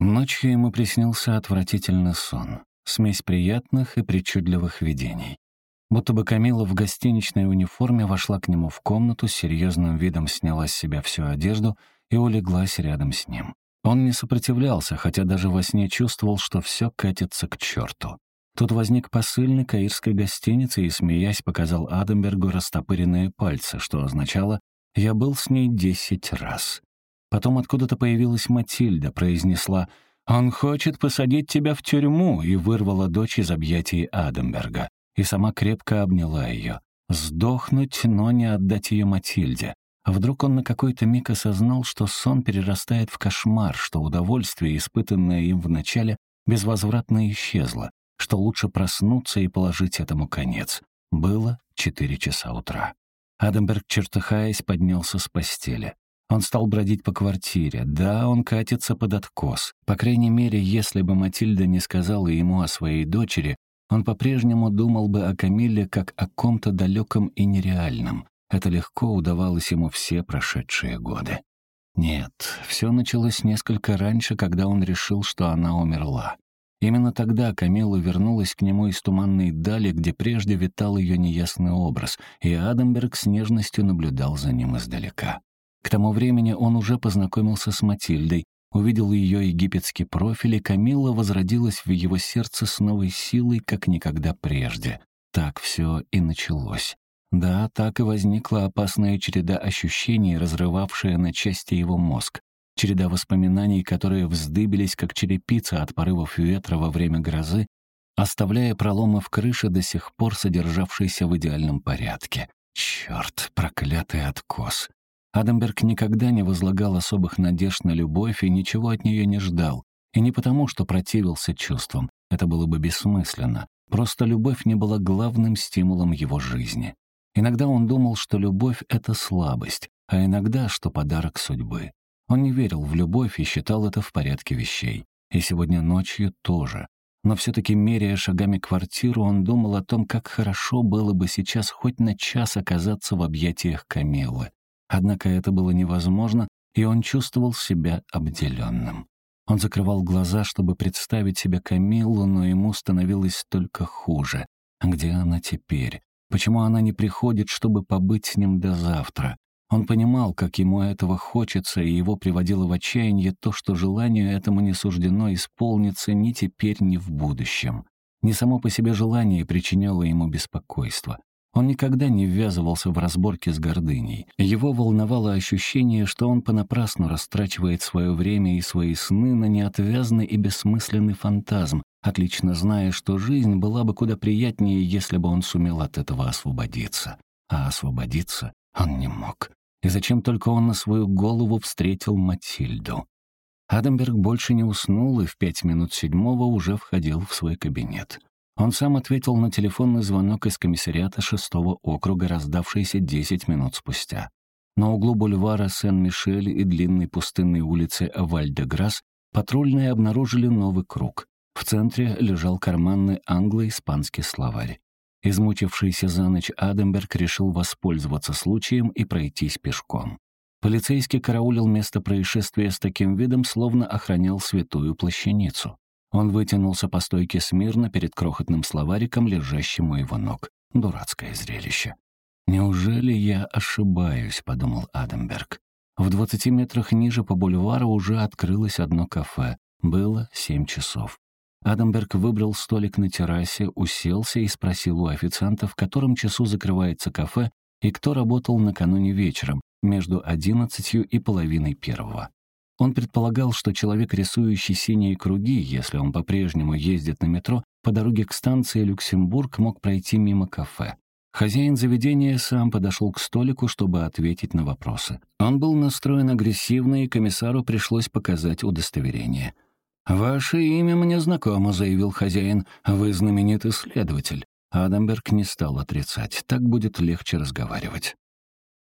Ночью ему приснился отвратительный сон, смесь приятных и причудливых видений. Будто бы Камила в гостиничной униформе вошла к нему в комнату, серьезным видом сняла с себя всю одежду и улеглась рядом с ним. Он не сопротивлялся, хотя даже во сне чувствовал, что все катится к черту. Тут возник посыльный каирской гостиницы и, смеясь, показал Адамбергу растопыренные пальцы, что означало «я был с ней десять раз». Потом откуда-то появилась Матильда, произнесла «Он хочет посадить тебя в тюрьму» и вырвала дочь из объятий Адамберга. И сама крепко обняла ее. Сдохнуть, но не отдать ее Матильде. А вдруг он на какой-то миг осознал, что сон перерастает в кошмар, что удовольствие, испытанное им вначале, безвозвратно исчезло, что лучше проснуться и положить этому конец. Было четыре часа утра. Адамберг, чертыхаясь, поднялся с постели. Он стал бродить по квартире. Да, он катится под откос. По крайней мере, если бы Матильда не сказала ему о своей дочери, он по-прежнему думал бы о Камиле как о ком-то далеком и нереальном. Это легко удавалось ему все прошедшие годы. Нет, все началось несколько раньше, когда он решил, что она умерла. Именно тогда Камила вернулась к нему из туманной дали, где прежде витал ее неясный образ, и Адамберг с нежностью наблюдал за ним издалека. К тому времени он уже познакомился с Матильдой, увидел ее египетский профиль, и Камилла возродилась в его сердце с новой силой, как никогда прежде. Так все и началось. Да, так и возникла опасная череда ощущений, разрывавшая на части его мозг. Череда воспоминаний, которые вздыбились, как черепица от порывов ветра во время грозы, оставляя проломы в крыше, до сих пор содержавшиеся в идеальном порядке. Черт, проклятый откос. Адамберг никогда не возлагал особых надежд на любовь и ничего от нее не ждал. И не потому, что противился чувствам, это было бы бессмысленно. Просто любовь не была главным стимулом его жизни. Иногда он думал, что любовь — это слабость, а иногда, что подарок судьбы. Он не верил в любовь и считал это в порядке вещей. И сегодня ночью тоже. Но все-таки, меряя шагами квартиру, он думал о том, как хорошо было бы сейчас хоть на час оказаться в объятиях Камиллы. Однако это было невозможно, и он чувствовал себя обделенным. Он закрывал глаза, чтобы представить себе Камиллу, но ему становилось только хуже. Где она теперь? Почему она не приходит, чтобы побыть с ним до завтра? Он понимал, как ему этого хочется, и его приводило в отчаяние то, что желанию этому не суждено исполниться ни теперь, ни в будущем. Не само по себе желание причиняло ему беспокойство. Он никогда не ввязывался в разборки с гордыней. Его волновало ощущение, что он понапрасну растрачивает свое время и свои сны на неотвязный и бессмысленный фантазм, отлично зная, что жизнь была бы куда приятнее, если бы он сумел от этого освободиться. А освободиться он не мог. И зачем только он на свою голову встретил Матильду? Адамберг больше не уснул и в пять минут седьмого уже входил в свой кабинет. Он сам ответил на телефонный звонок из комиссариата шестого округа, раздавшийся десять минут спустя. На углу бульвара Сен-Мишель и длинной пустынной улицы Вальдеграс патрульные обнаружили новый круг. В центре лежал карманный англо-испанский словарь. Измучившийся за ночь Адамберг решил воспользоваться случаем и пройтись пешком. Полицейский караулил место происшествия с таким видом, словно охранял святую плащаницу. Он вытянулся по стойке смирно перед крохотным словариком, лежащим у его ног. Дурацкое зрелище. «Неужели я ошибаюсь?» — подумал Адамберг. В двадцати метрах ниже по бульвару уже открылось одно кафе. Было семь часов. Адамберг выбрал столик на террасе, уселся и спросил у официанта, в котором часу закрывается кафе и кто работал накануне вечером, между одиннадцатью и половиной первого. Он предполагал, что человек, рисующий синие круги, если он по-прежнему ездит на метро, по дороге к станции Люксембург мог пройти мимо кафе. Хозяин заведения сам подошел к столику, чтобы ответить на вопросы. Он был настроен агрессивно, и комиссару пришлось показать удостоверение. «Ваше имя мне знакомо», — заявил хозяин. «Вы знаменитый следователь». Адамберг не стал отрицать. Так будет легче разговаривать.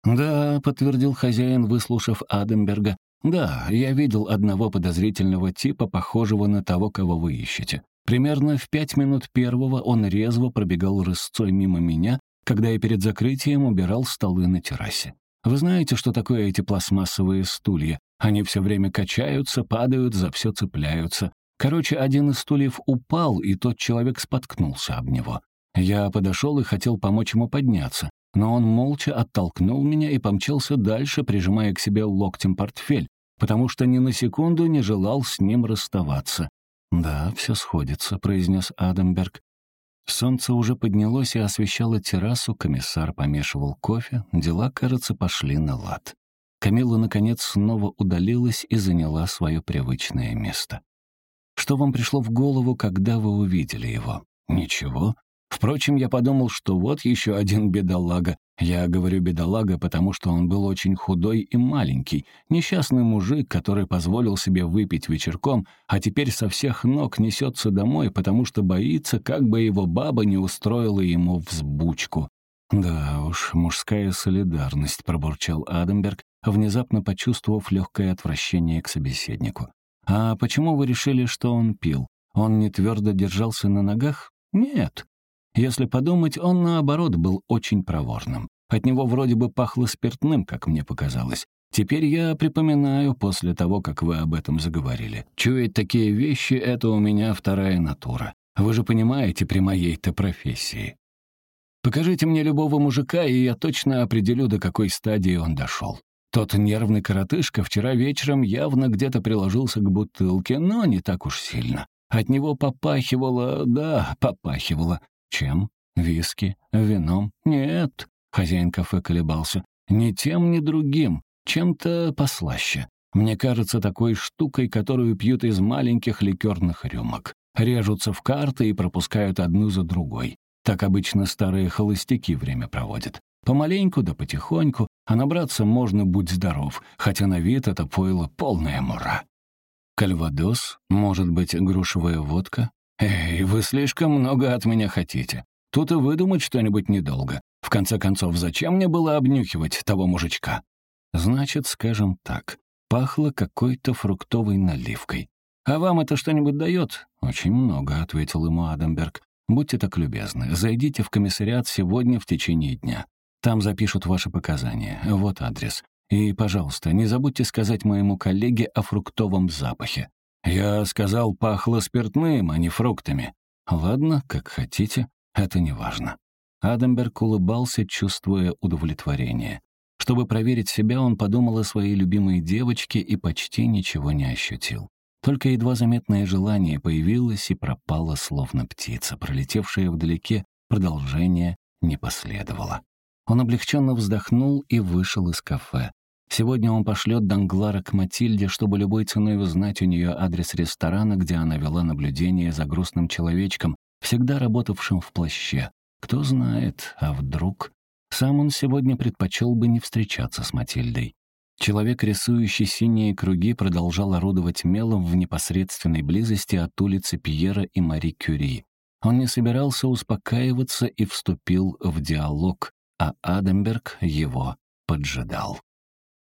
«Да», — подтвердил хозяин, выслушав Адамберга, «Да, я видел одного подозрительного типа, похожего на того, кого вы ищете. Примерно в пять минут первого он резво пробегал рысцой мимо меня, когда я перед закрытием убирал столы на террасе. Вы знаете, что такое эти пластмассовые стулья? Они все время качаются, падают, за все цепляются. Короче, один из стульев упал, и тот человек споткнулся об него. Я подошел и хотел помочь ему подняться, но он молча оттолкнул меня и помчался дальше, прижимая к себе локтем портфель, потому что ни на секунду не желал с ним расставаться. «Да, все сходится», — произнес Адамберг. Солнце уже поднялось и освещало террасу, комиссар помешивал кофе, дела, кажется, пошли на лад. Камила, наконец, снова удалилась и заняла свое привычное место. Что вам пришло в голову, когда вы увидели его? Ничего. Впрочем, я подумал, что вот еще один бедолага. Я говорю «бедолага», потому что он был очень худой и маленький, несчастный мужик, который позволил себе выпить вечерком, а теперь со всех ног несется домой, потому что боится, как бы его баба не устроила ему взбучку. «Да уж, мужская солидарность», — пробурчал Адамберг, внезапно почувствовав легкое отвращение к собеседнику. «А почему вы решили, что он пил? Он не твердо держался на ногах? Нет. Если подумать, он, наоборот, был очень проворным. От него вроде бы пахло спиртным, как мне показалось. Теперь я припоминаю после того, как вы об этом заговорили. Чуять такие вещи — это у меня вторая натура. Вы же понимаете при моей-то профессии. Покажите мне любого мужика, и я точно определю, до какой стадии он дошел. Тот нервный коротышка вчера вечером явно где-то приложился к бутылке, но не так уж сильно. От него попахивало, да, попахивало. Чем? Виски? Вином? Нет. Хозяин кафе колебался. Ни тем, ни другим. Чем-то послаще. Мне кажется, такой штукой, которую пьют из маленьких ликерных рюмок. Режутся в карты и пропускают одну за другой. Так обычно старые холостяки время проводят. Помаленьку да потихоньку, а набраться можно, будь здоров, хотя на вид это пойло полная мура. Кальвадос, может быть, грушевая водка? Эй, вы слишком много от меня хотите. Тут и выдумать что-нибудь недолго. В конце концов, зачем мне было обнюхивать того мужичка? Значит, скажем так, пахло какой-то фруктовой наливкой. «А вам это что-нибудь дает?» «Очень много», — ответил ему Адамберг. «Будьте так любезны, зайдите в комиссариат сегодня в течение дня. Там запишут ваши показания. Вот адрес. И, пожалуйста, не забудьте сказать моему коллеге о фруктовом запахе. Я сказал, пахло спиртным, а не фруктами. Ладно, как хотите, это не важно. Адамберг улыбался, чувствуя удовлетворение. Чтобы проверить себя, он подумал о своей любимой девочке и почти ничего не ощутил. Только едва заметное желание появилось и пропало, словно птица, пролетевшая вдалеке, продолжение не последовало. Он облегченно вздохнул и вышел из кафе. Сегодня он пошлет Данглара к Матильде, чтобы любой ценой узнать у нее адрес ресторана, где она вела наблюдение за грустным человечком, всегда работавшим в плаще. Кто знает, а вдруг... Сам он сегодня предпочел бы не встречаться с Матильдой. Человек, рисующий синие круги, продолжал орудовать мелом в непосредственной близости от улицы Пьера и Мари Кюри. Он не собирался успокаиваться и вступил в диалог, а Адамберг его поджидал.